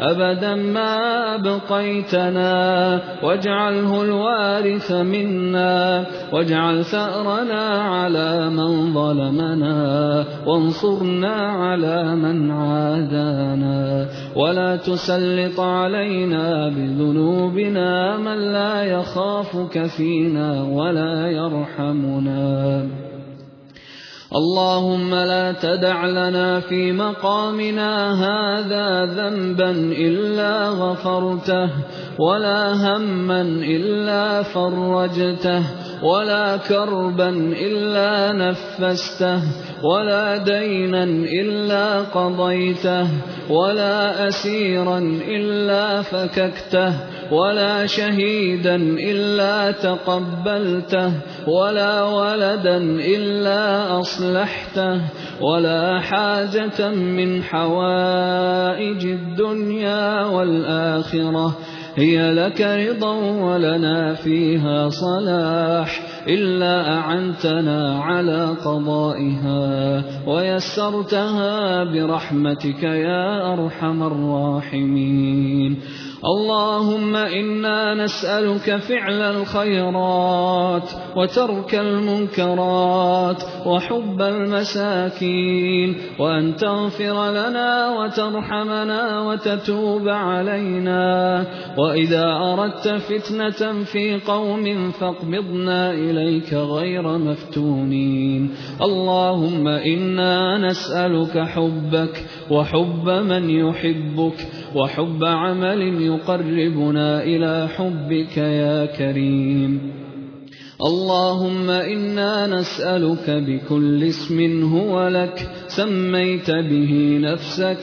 أبدا ما أبقيتنا. واجعله الوارث منا. واجعل ثأرنا على من ظلمنا. وانصرنا على من عادانا. ولا تسلط علينا بذنوبنا من لا يخافك فينا ولا يرحمنا. اللهم لا تدع لنا في مقامنا هذا ذنبا إلا غفرته ولا هما إلا فرجته ولا كربا إلا نفسته ولا دينا إلا قضيته ولا أسيرا إلا فككته. ولا شهيدا إلا تقبلته ولا ولدا إلا أصلحته ولا حاجة من حوائج الدنيا والآخرة. هي لك رضا ولنا فيها صلاح إلا أعنتنا على قضائها. ويسرتها برحمتك يا أرحم الراحمين. اللهم إنا نسألك فعل الخيرات وترك المنكرات وحب المساكين وأن تغفر لنا وترحمنا وتتوب علينا وإذا أردت فتنة في قوم فاقبضنا إليك غير مفتونين اللهم إنا نسألك حبك وحب من يحبك وحب عمل يقربنا إلى حبك يا كريم. اللهم إنا نسألك بكل اسم هو لك سميت به نفسك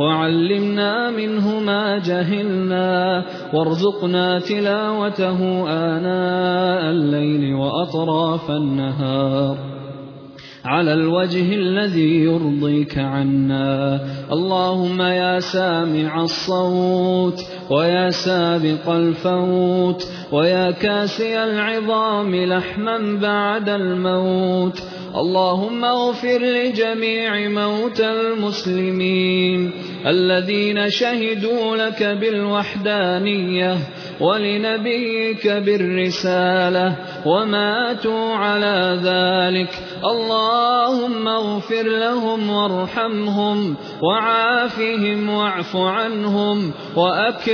وعلمنا منه ما جهلنا وارزقنا تلاوته آناء الليل وأطراف النهار. على الوجه الذي يرضيك عنا. اللهم يا سامع الصوت ويا سابق الفوت ويا كاسي العظام لحما بعد الموت. اللهم اغفر لجميع موتى المسلمين الذين شهدوا لك بالوحدانية ولنبيك بالرسالة وماتوا على ذلك. اللهم اغفر لهم وارحمهم وعافهم واعف عنهم وأكرم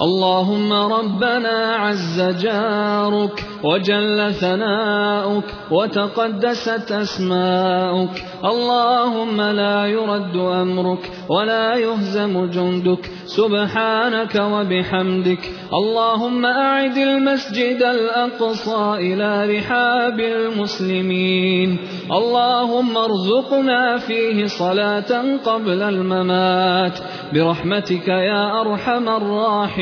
اللهم ربنا عز جارك وجل ثناؤك وتقدست أسماؤك اللهم لا يرد أمرك ولا يهزم جندك سبحانك وبحمدك اللهم أعد المسجد الأقصى إلى رحاب المسلمين اللهم ارزقنا فيه صلاة قبل الممات برحمتك يا أرحم الراحمين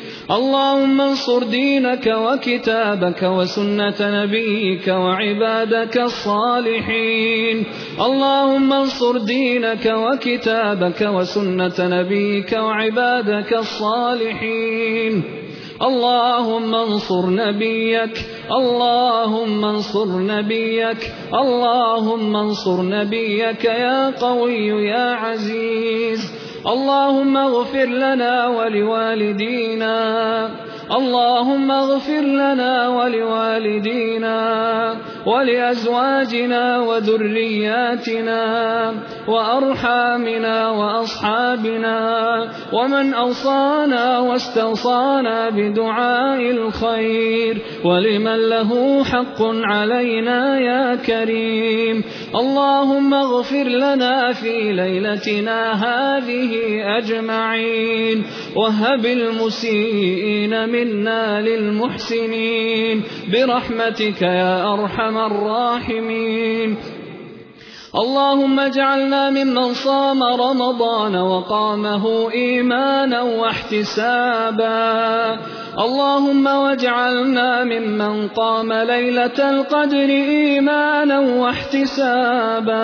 اللهم انصر دينك وكتابك وسنة نبيك وعبادك الصالحين. اللهم انصر دينك وكتابك وسنة نبيك وعبادك الصالحين. اللهم انصر نبيك اللهم انصر نبيك اللهم انصر نبيك يا قوي يا عزيز. اللهم اغفر لنا ولوالدينا اللهم اغفر لنا ولوالدينا ولأزواجنا وذرياتنا وأرحامنا وأصحابنا ومن أوصانا واستوصانا بدعاء الخير ولمن له حق علينا يا كريم. اللهم اغفر لنا في ليلتنا هذه أجمعين. وهب المسيئين منا للمحسنين. برحمتك يا أرحم الراحمين. اللهم اجعلنا ممن صام رمضان وقامه إيمانا واحتسابا. اللهم واجعلنا ممن قام ليلة القدر إيمانا واحتسابا.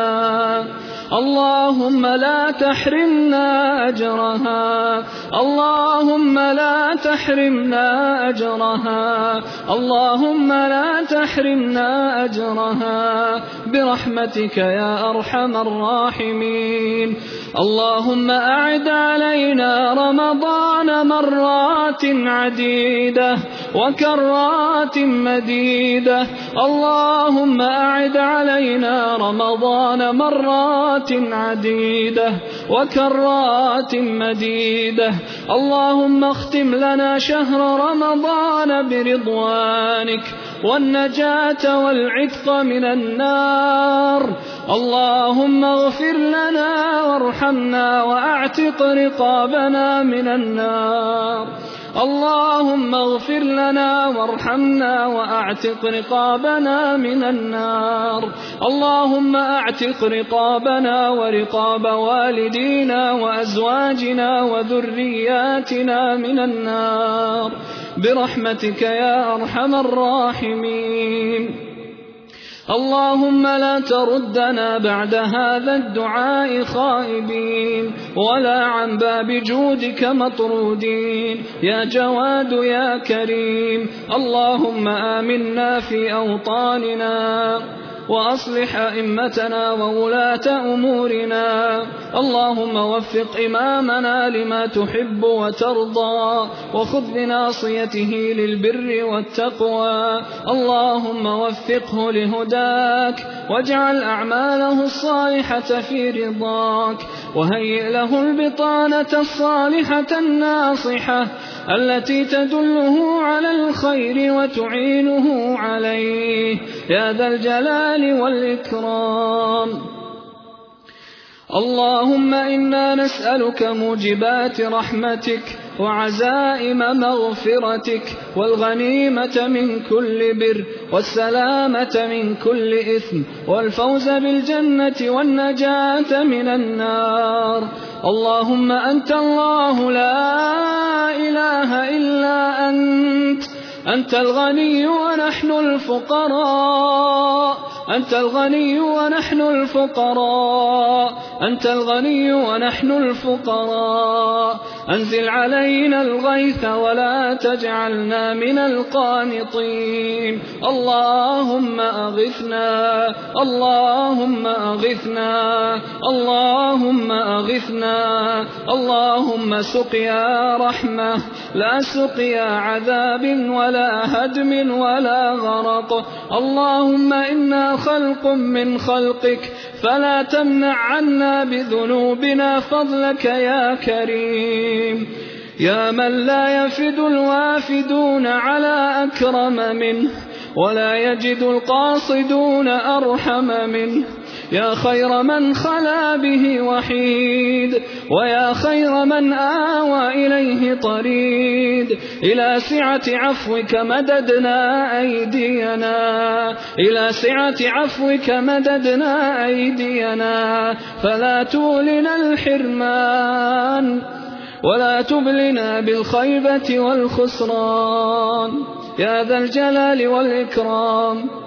اللهم لا تحرمنا أجرها. اللهم لا تحرمنا أجرها. اللهم لا تحرمنا أجرها. برحمتك يا أرحم الراحمين. اللهم أعد علينا رمضان مرات عديدة. وكرات مديدة. اللهم أعد علينا رمضان مرات عديدة وكرات مديدة. اللهم اختم لنا شهر رمضان برضوانك والنجاة والعتق من النار. اللهم اغفر لنا وارحمنا وأعتق رقابنا من النار. اللهم اغفر لنا وارحمنا وأعتق رقابنا من النار. اللهم أعتق رقابنا ورقاب والدينا وأزواجنا وذرياتنا من النار. برحمتك يا أرحم الراحمين. اللهم لا تردنا بعد هذا الدعاء خائبين ولا عن باب جودك مطرودين. يا جواد يا كريم اللهم آمنا في أوطاننا. وأصلح أئمتنا وولاة أمورنا. اللهم وفق إمامنا لما تحب وترضى وخذ بناصيته للبر والتقوى. اللهم وفقه لهداك واجعل أعماله الصالحة في رضاك وهيئ له البطانة الصالحة الناصحة. التي تدله على الخير وتعينه عليه. يا ذا الجلال والإكرام. اللهم إنا نسألك موجبات رحمتك وعزائم مغفرتك والغنيمة من كل بر والسلامة من كل إثم والفوز بالجنة والنجاة من النار. اللهم أنت الله لا إله إلا أنت أنت الغني ونحن الفقراء. أنت الغني ونحن الفقراء. أنت الغني ونحن الفقراء. أنزل علينا الغيث ولا تجعلنا من القانطين. اللهم أغثنا اللهم أغثنا اللهم أغثنا. اللهم سقيا رحمة لا سقيا عذاب ولا هدم ولا غرق. اللهم إنا خلق من خلقك فلا تمنع عنا بذنوبنا فضلك يا كريم. يا من لا يفد الوافدون على أكرم منه ولا يجد القاصدون أرحم منه. يا خير من خلا به وحيد ويا خير من آوى إليه طريد. إلى سعة عفوك مددنا أيدينا إلى سعة عفوك مددنا أيدينا. فلا تولنا الحرمان ولا تبلنا بالخيبة والخسران. يا ذا الجلال والإكرام